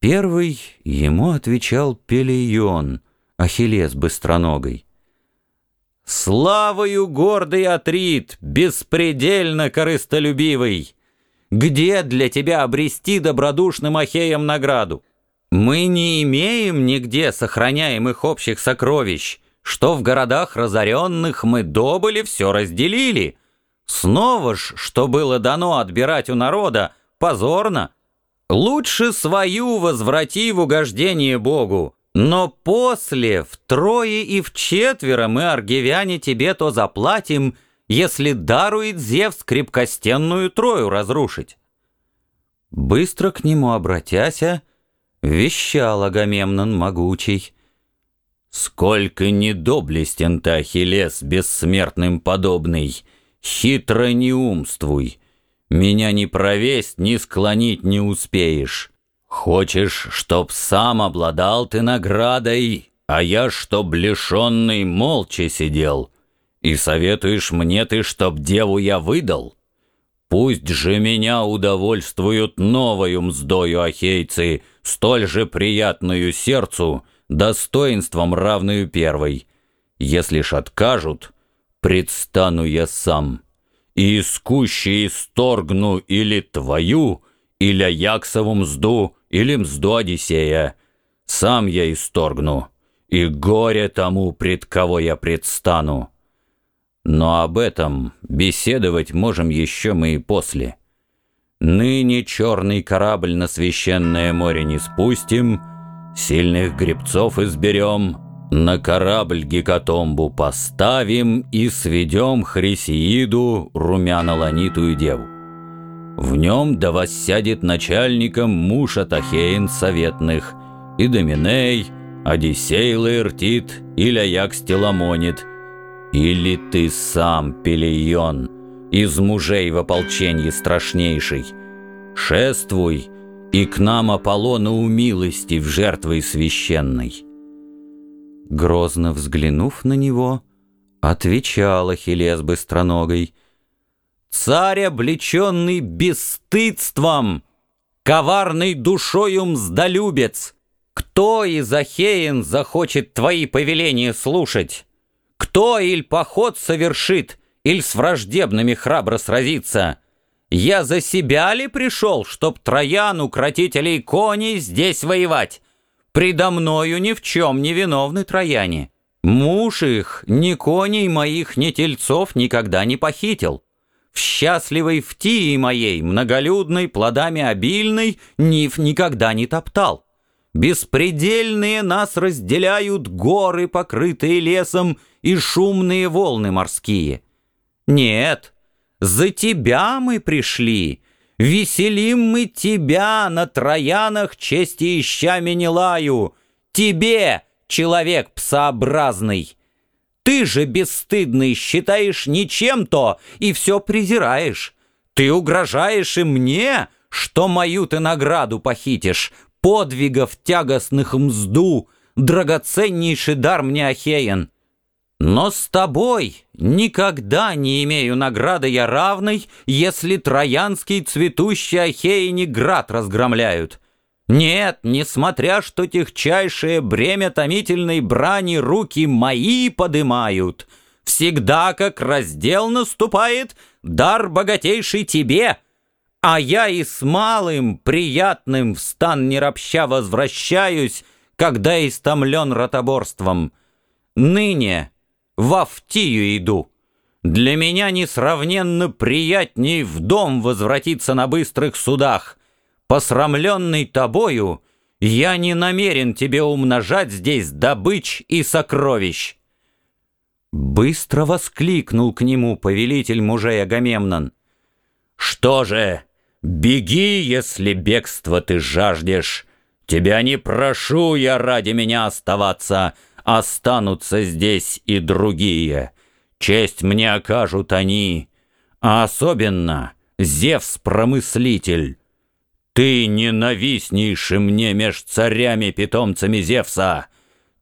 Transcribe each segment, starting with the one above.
Первый ему отвечал Пелион, Ахиллес быстроногой. «Славою гордый Атрит, беспредельно корыстолюбивый! Где для тебя обрести добродушным Ахеям награду? Мы не имеем нигде сохраняемых общих сокровищ, что в городах разоренных мы добыли, все разделили. Снова ж, что было дано отбирать у народа, позорно. Лучше свою возврати в угождение Богу, но после втрое и вчетверо мы, аргивяне, тебе то заплатим, если дарует Зевс крепкостенную Трою разрушить. Быстро к нему обратяся, вещал Агамемнон могучий. «Сколько недоблестен ты, Ахиллес, бессмертным подобный! Хитро не умствуй! Меня ни провесть, ни склонить не успеешь. Хочешь, чтоб сам обладал ты наградой, а я, чтоб лишенный, молча сидел? И советуешь мне ты, чтоб деву я выдал?» Пусть же меня удовольствуют новою мздою ахейцы, столь же приятную сердцу, достоинством равную первой. Если ж откажут, предстану я сам, и искуще исторгну или твою, или Аяксову мзду, или мзду Одиссея. Сам я исторгну, и горе тому, пред кого я предстану. Но об этом беседовать можем еще мы и после. Ныне черный корабль на священное море не спустим, Сильных гребцов изберем, на корабль гекатомбу поставим И сведем Хрисеиду, румяно-ланитую деву. В нем да воссядет начальником муж Атахеин советных, И Доминей, Одиссей Лаэртит, или Аякс Теламонит, или ты сам, Пелион, из мужей в ополченье страшнейший. Шествуй, и к нам Аполлона умилости в жертвой священной. Грозно взглянув на него, отвечал Ахиллес быстроногой, «Царь, облеченный бесстыдством, коварный душою мздолюбец, кто из Ахеин захочет твои повеления слушать?» Кто иль поход совершит, иль с враждебными храбро сразится? Я за себя ли пришел, чтоб Троян, укротителей коней, здесь воевать? Предо мною ни в чем не виновны трояне. Муж их ни коней моих, ни тельцов никогда не похитил. В счастливой втии моей, многолюдной, плодами обильной, Ниф никогда не топтал. Беспредельные нас разделяют горы, покрытые лесом, и шумные волны морские. Нет, за тебя мы пришли, веселим мы тебя на троянах чести ища Менелаю, тебе, человек псообразный. Ты же, бесстыдный, считаешь ничем-то и все презираешь. Ты угрожаешь и мне, что мою ты награду похитишь, подвигов тягостных мзду, драгоценнейший дар мне Ахеен. Но с тобой никогда не имею награды я равной, если троянский цветущий Ахеяне град разгромляют. Нет, несмотря что техчайшее бремя томительной брани руки мои подымают, всегда как раздел наступает, дар богатейший тебе, а я и с малым приятным в стан неробща возвращаюсь, когда истомлен ротоборством. Ныне в Автию иду. Для меня несравненно приятней в дом возвратиться на быстрых судах. Посрамленный тобою, я не намерен тебе умножать здесь добыч и сокровищ». Быстро воскликнул к нему повелитель мужей Агамемнон. «Что же, беги, если бегство ты жаждешь. Тебя не прошу я ради меня оставаться, — Останутся здесь и другие. Честь мне окажут они, а особенно Зевс-промыслитель. Ты ненавистнейший мне меж царями-питомцами Зевса.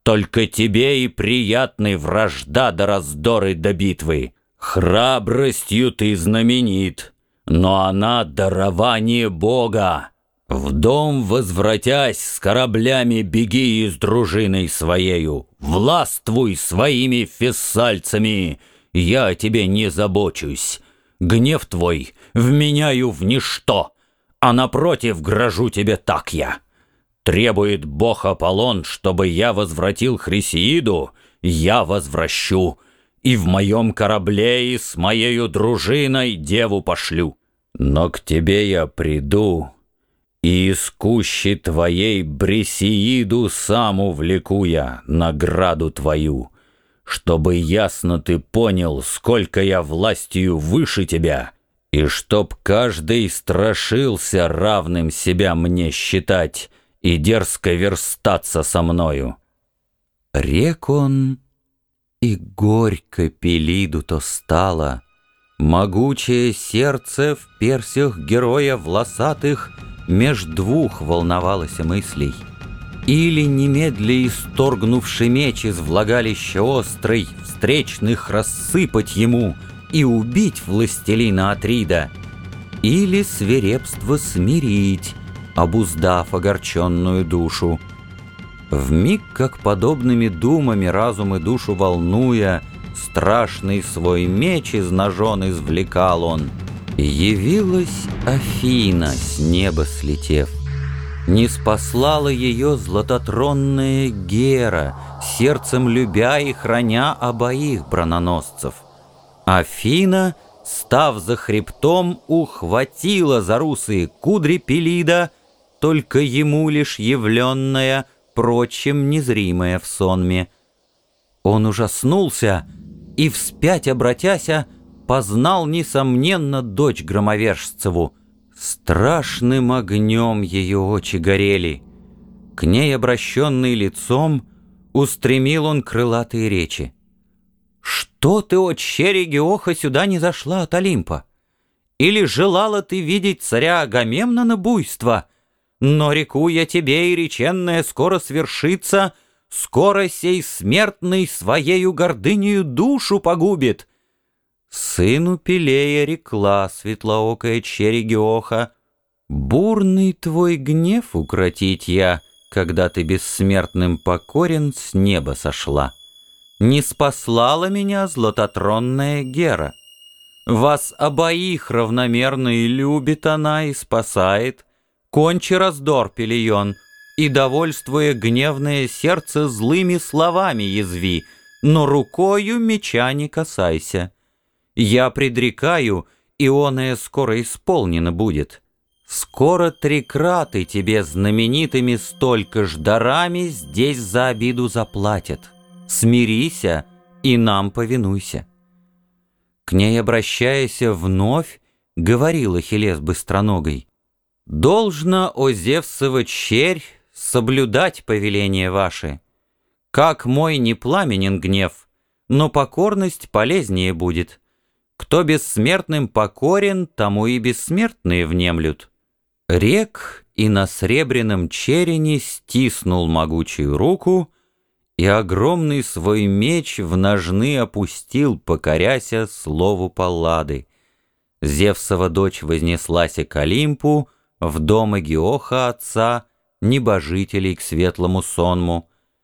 Только тебе и приятны вражда до раздоры до битвы. Храбростью ты знаменит, но она дарование Бога. В дом возвратясь с кораблями беги с дружиной своею, Властвуй своими фессальцами, я о тебе не забочусь. Гнев твой вменяю в ничто, а напротив грожу тебе так я. Требует бог Аполлон, чтобы я возвратил Хрисеиду, я возвращу, и в моем корабле и с моею дружиной деву пошлю. Но к тебе я приду, и из кущи твоей Бресеиду сам увлеку я, награду твою, чтобы ясно ты понял, сколько я властью выше тебя, и чтоб каждый страшился равным себя мне считать и дерзко верстаться со мною. Рек он, и горько Пелиду то стало, Могучее сердце в персях героя волосатых Меж двух волновалось мыслей. Или немедля исторгнувший меч из влагалища острой Встречных рассыпать ему и убить властелина Атрида, Или свирепство смирить, обуздав огорченную душу. В миг, как подобными думами разум и душу волнуя, Страшный свой меч из ножон извлекал он. Явилась Афина, с неба слетев. Не спаслала ее златотронная Гера, Сердцем любя и храня обоих брононосцев. Афина, став за хребтом, ухватила за русые кудри Пелида, Только ему лишь явленная — прочим незримое в сонме. Он ужаснулся и, вспять обратяся, познал, несомненно, дочь громовержцеву. Страшным огнем ее очи горели. К ней, обращенный лицом, устремил он крылатые речи. «Что ты, о чере Геоха, сюда не зашла от Олимпа? Или желала ты видеть царя Агамемнона буйства?» Но реку я тебе, и реченная скоро свершится, Скоро сей смертный своею гордынею душу погубит. Сыну Пелея рекла светлоокая Черегиоха, Бурный твой гнев укротить я, Когда ты бессмертным покорен с неба сошла. Не спаслала меня златотронная Гера. Вас обоих равномерно и любит она, и спасает, Кончи раздор, Пелион, и, довольствуя гневное сердце, злыми словами язви, но рукою меча не касайся. Я предрекаю, ионное скоро исполнено будет. Скоро три краты тебе знаменитыми столько ж дарами здесь за обиду заплатят. Смирися и нам повинуйся. К ней обращаясь вновь, говорил Ахиллес быстроногой, Должно, о Зевсова черь, соблюдать повеления ваши. Как мой не пламенен гнев, но покорность полезнее будет. Кто бессмертным покорен, тому и бессмертные внемлют. Рек и на сребряном черене стиснул могучую руку и огромный свой меч в ножны опустил, покоряся слову Паллады. Зевсова дочь вознеслась к Олимпу, в дом Геоха отца, небожителей к светлому сонму,